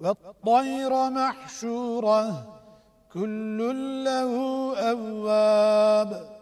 والطير محشورة كل له أواب